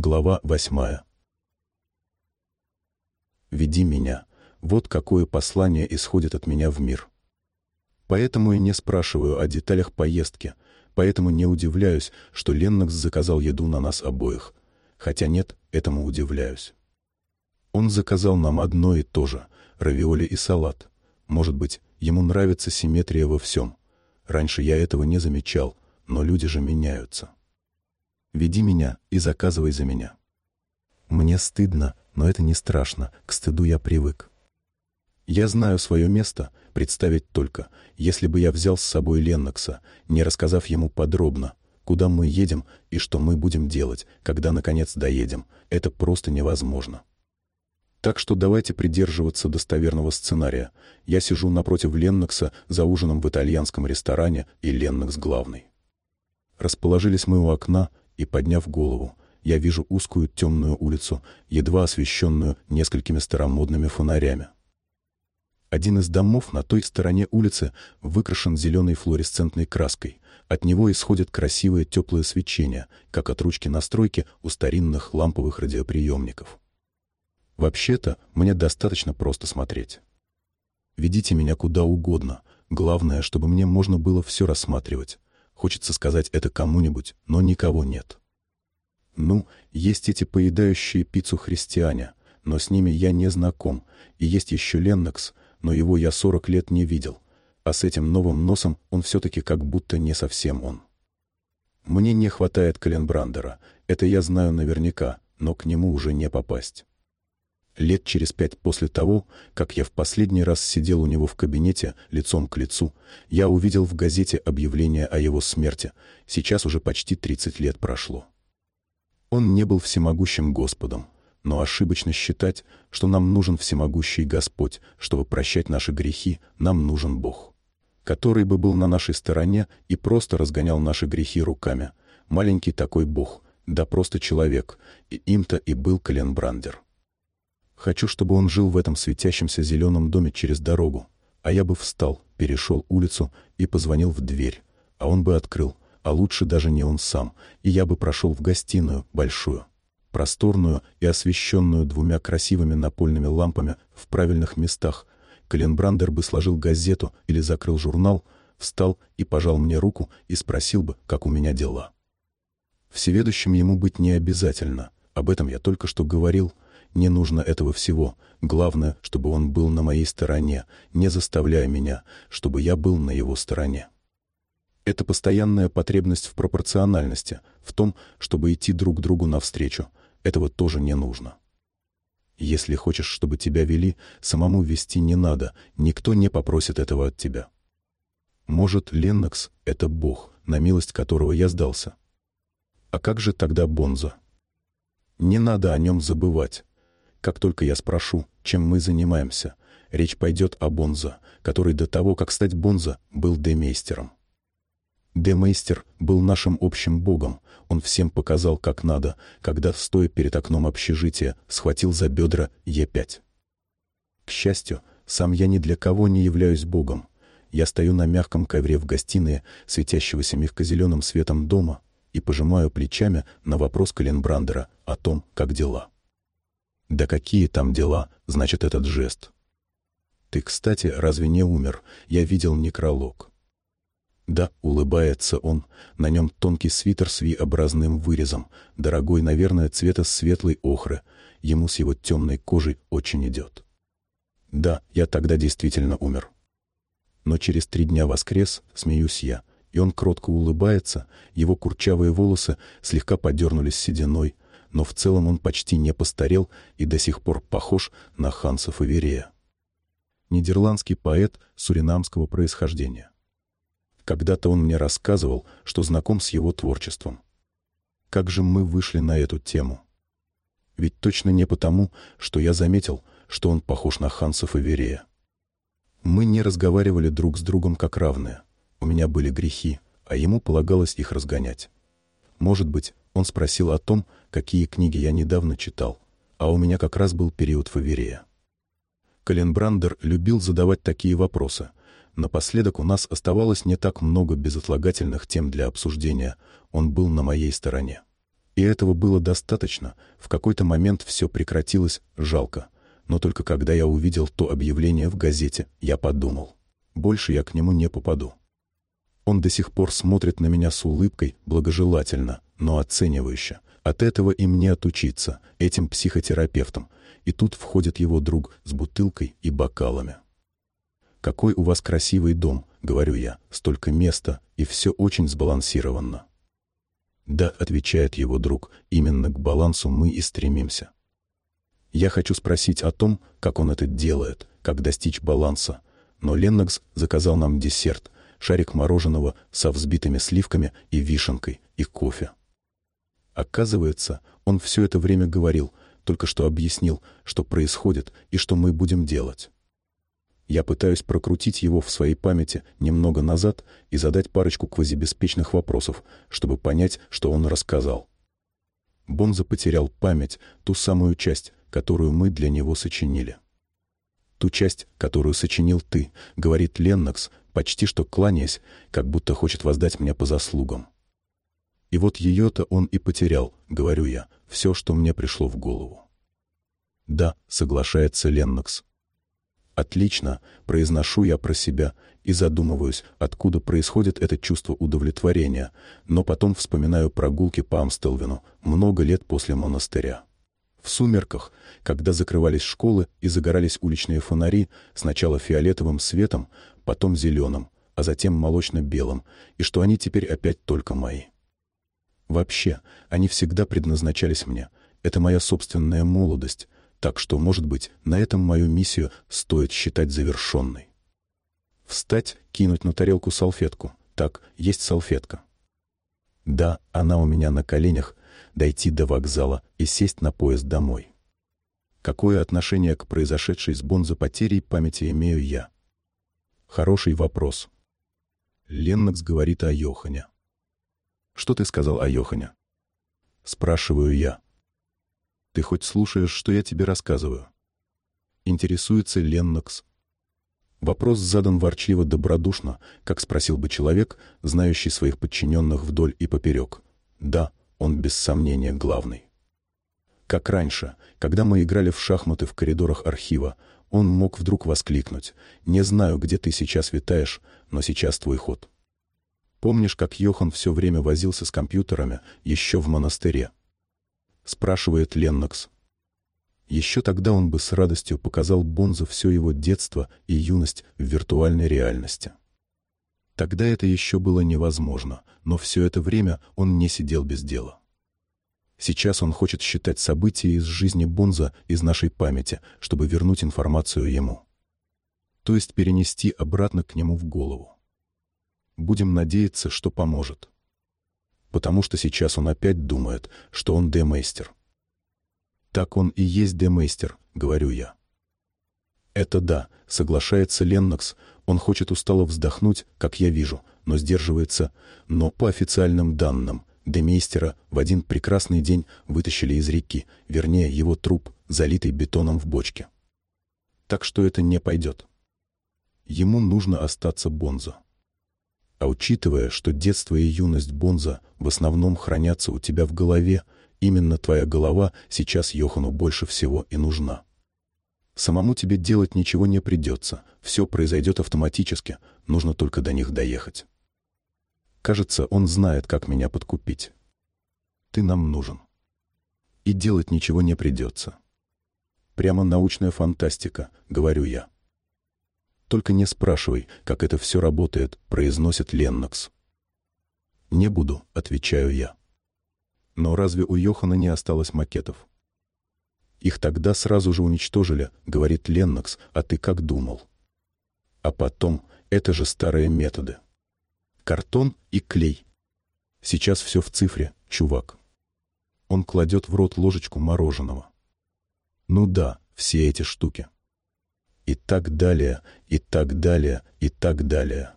Глава восьмая. «Веди меня». Вот какое послание исходит от меня в мир. Поэтому и не спрашиваю о деталях поездки, поэтому не удивляюсь, что Леннокс заказал еду на нас обоих. Хотя нет, этому удивляюсь. Он заказал нам одно и то же — равиоли и салат. Может быть, ему нравится симметрия во всем. Раньше я этого не замечал, но люди же меняются. Веди меня и заказывай за меня. Мне стыдно, но это не страшно, к стыду я привык. Я знаю свое место, представить только, если бы я взял с собой Леннокса, не рассказав ему подробно, куда мы едем и что мы будем делать, когда наконец доедем, это просто невозможно. Так что давайте придерживаться достоверного сценария. Я сижу напротив Леннокса за ужином в итальянском ресторане, и Леннокс главный. Расположились мы у окна, и, подняв голову, я вижу узкую темную улицу, едва освещенную несколькими старомодными фонарями. Один из домов на той стороне улицы выкрашен зеленой флуоресцентной краской. От него исходит красивое теплое свечение, как от ручки настройки у старинных ламповых радиоприемников. Вообще-то, мне достаточно просто смотреть. Ведите меня куда угодно. Главное, чтобы мне можно было все рассматривать. Хочется сказать это кому-нибудь, но никого нет. Ну, есть эти поедающие пиццу христиане, но с ними я не знаком. И есть еще Леннокс, но его я сорок лет не видел. А с этим новым носом он все-таки как будто не совсем он. Мне не хватает Каленбрандера, это я знаю наверняка, но к нему уже не попасть. Лет через пять после того, как я в последний раз сидел у него в кабинете лицом к лицу, я увидел в газете объявление о его смерти. Сейчас уже почти 30 лет прошло. Он не был всемогущим Господом, но ошибочно считать, что нам нужен всемогущий Господь, чтобы прощать наши грехи, нам нужен Бог, который бы был на нашей стороне и просто разгонял наши грехи руками. Маленький такой Бог, да просто человек, и им-то и был Каленбрандер. Хочу, чтобы он жил в этом светящемся зеленом доме через дорогу. А я бы встал, перешел улицу и позвонил в дверь. А он бы открыл, а лучше даже не он сам. И я бы прошел в гостиную, большую, просторную и освещенную двумя красивыми напольными лампами в правильных местах. Каленбрандер бы сложил газету или закрыл журнал, встал и пожал мне руку и спросил бы, как у меня дела. Всеведущим ему быть не обязательно. Об этом я только что говорил — не нужно этого всего. Главное, чтобы он был на моей стороне, не заставляя меня, чтобы я был на его стороне. Это постоянная потребность в пропорциональности, в том, чтобы идти друг другу навстречу. Этого тоже не нужно. Если хочешь, чтобы тебя вели, самому вести не надо, никто не попросит этого от тебя. Может, Леннокс — это бог, на милость которого я сдался. А как же тогда Бонза? Не надо о нем забывать. Как только я спрошу, чем мы занимаемся, речь пойдет о Бонза, который до того, как стать Бонза, был демейстером. Демейстер был нашим общим богом, он всем показал, как надо, когда, стоя перед окном общежития, схватил за бедра Е5. К счастью, сам я ни для кого не являюсь богом. Я стою на мягком ковре в гостиной, светящегося мягко-зеленым светом дома, и пожимаю плечами на вопрос Каленбрандера о том, как дела. Да какие там дела, значит этот жест. Ты, кстати, разве не умер? Я видел некролог. Да, улыбается он, на нем тонкий свитер с V-образным вырезом, дорогой, наверное, цвета светлой охры, ему с его темной кожей очень идет. Да, я тогда действительно умер. Но через три дня воскрес, смеюсь я, и он кротко улыбается, его курчавые волосы слегка подернулись сединой, но в целом он почти не постарел и до сих пор похож на Ханса Фаверея. Нидерландский поэт суринамского происхождения. Когда-то он мне рассказывал, что знаком с его творчеством. Как же мы вышли на эту тему? Ведь точно не потому, что я заметил, что он похож на Ханса Фаверея. Мы не разговаривали друг с другом как равные. У меня были грехи, а ему полагалось их разгонять. Может быть, он спросил о том, какие книги я недавно читал, а у меня как раз был период Фаверея. Каленбрандер любил задавать такие вопросы. Напоследок у нас оставалось не так много безотлагательных тем для обсуждения, он был на моей стороне. И этого было достаточно. В какой-то момент все прекратилось, жалко. Но только когда я увидел то объявление в газете, я подумал. Больше я к нему не попаду. Он до сих пор смотрит на меня с улыбкой, благожелательно, но оценивающе. От этого им не отучиться, этим психотерапевтам. И тут входит его друг с бутылкой и бокалами. «Какой у вас красивый дом», — говорю я, — «столько места, и все очень сбалансировано». «Да», — отвечает его друг, — «именно к балансу мы и стремимся». Я хочу спросить о том, как он это делает, как достичь баланса, но Леннокс заказал нам десерт, шарик мороженого со взбитыми сливками и вишенкой, и кофе. Оказывается, он все это время говорил, только что объяснил, что происходит и что мы будем делать. Я пытаюсь прокрутить его в своей памяти немного назад и задать парочку квазибеспечных вопросов, чтобы понять, что он рассказал. Бонза потерял память, ту самую часть, которую мы для него сочинили. Ту часть, которую сочинил ты, говорит Леннокс, почти что кланяясь, как будто хочет воздать мне по заслугам. И вот ее-то он и потерял, говорю я, все, что мне пришло в голову. Да, соглашается Леннокс, Отлично, произношу я про себя и задумываюсь, откуда происходит это чувство удовлетворения, но потом вспоминаю прогулки по Амстелвину много лет после монастыря. В сумерках, когда закрывались школы и загорались уличные фонари, сначала фиолетовым светом, потом зеленым, а затем молочно-белым, и что они теперь опять только мои. Вообще, они всегда предназначались мне. Это моя собственная молодость, так что, может быть, на этом мою миссию стоит считать завершенной. Встать, кинуть на тарелку салфетку. Так, есть салфетка. Да, она у меня на коленях, дойти до вокзала и сесть на поезд домой. Какое отношение к произошедшей с Бонзо потерей памяти имею я? Хороший вопрос. Леннокс говорит о Йохане. Что ты сказал о Йохане? Спрашиваю я. Ты хоть слушаешь, что я тебе рассказываю?» Интересуется Леннокс. Вопрос задан ворчливо добродушно, как спросил бы человек, знающий своих подчиненных вдоль и поперек. Да, он без сомнения главный. Как раньше, когда мы играли в шахматы в коридорах архива, он мог вдруг воскликнуть «Не знаю, где ты сейчас витаешь, но сейчас твой ход». Помнишь, как Йохан все время возился с компьютерами еще в монастыре? спрашивает Леннокс. Еще тогда он бы с радостью показал Бонзо все его детство и юность в виртуальной реальности. Тогда это еще было невозможно, но все это время он не сидел без дела. Сейчас он хочет считать события из жизни Бонза из нашей памяти, чтобы вернуть информацию ему. То есть перенести обратно к нему в голову. Будем надеяться, что поможет потому что сейчас он опять думает, что он демейстер. «Так он и есть демейстер», — говорю я. «Это да», — соглашается Леннокс, он хочет устало вздохнуть, как я вижу, но сдерживается, но по официальным данным, демейстера в один прекрасный день вытащили из реки, вернее, его труп, залитый бетоном в бочке. Так что это не пойдет. Ему нужно остаться Бонзо. А учитывая, что детство и юность Бонза в основном хранятся у тебя в голове, именно твоя голова сейчас Йохану больше всего и нужна. Самому тебе делать ничего не придется, все произойдет автоматически, нужно только до них доехать. Кажется, он знает, как меня подкупить. Ты нам нужен. И делать ничего не придется. Прямо научная фантастика, говорю я. Только не спрашивай, как это все работает, произносит Леннокс. Не буду, отвечаю я. Но разве у Йохана не осталось макетов? Их тогда сразу же уничтожили, говорит Леннокс, а ты как думал? А потом, это же старые методы. Картон и клей. Сейчас все в цифре, чувак. Он кладет в рот ложечку мороженого. Ну да, все эти штуки и так далее, и так далее, и так далее.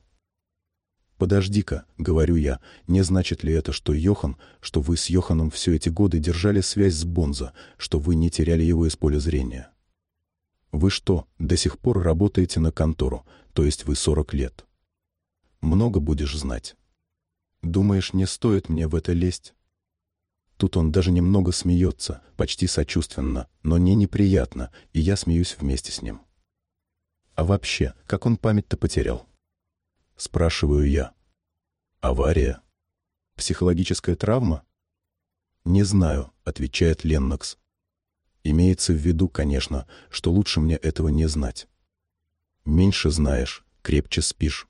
«Подожди-ка», — говорю я, — «не значит ли это, что Йохан, что вы с Йоханом все эти годы держали связь с Бонзо, что вы не теряли его из поля зрения?» «Вы что, до сих пор работаете на контору, то есть вы сорок лет?» «Много будешь знать». «Думаешь, не стоит мне в это лезть?» Тут он даже немного смеется, почти сочувственно, но не неприятно, и я смеюсь вместе с ним. А вообще, как он память-то потерял? Спрашиваю я. Авария? Психологическая травма? Не знаю, отвечает Леннокс. Имеется в виду, конечно, что лучше мне этого не знать. Меньше знаешь, крепче спишь.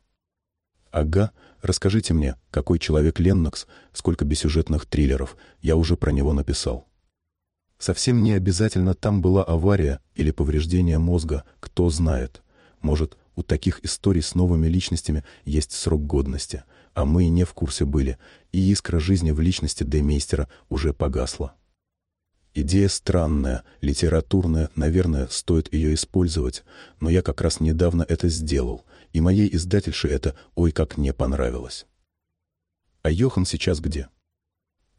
Ага, расскажите мне, какой человек Леннокс, сколько бессюжетных триллеров, я уже про него написал. Совсем не обязательно там была авария или повреждение мозга, кто знает. Может, у таких историй с новыми личностями есть срок годности, а мы и не в курсе были, и искра жизни в личности Демейстера уже погасла. Идея странная, литературная, наверное, стоит ее использовать, но я как раз недавно это сделал, и моей издательше это ой как не понравилось. «А Йохан сейчас где?»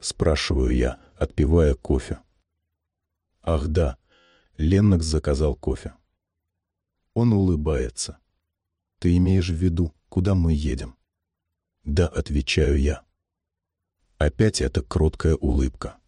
Спрашиваю я, отпивая кофе. «Ах да, Леннокс заказал кофе». Он улыбается. «Ты имеешь в виду, куда мы едем?» «Да», — отвечаю я. Опять эта кроткая улыбка.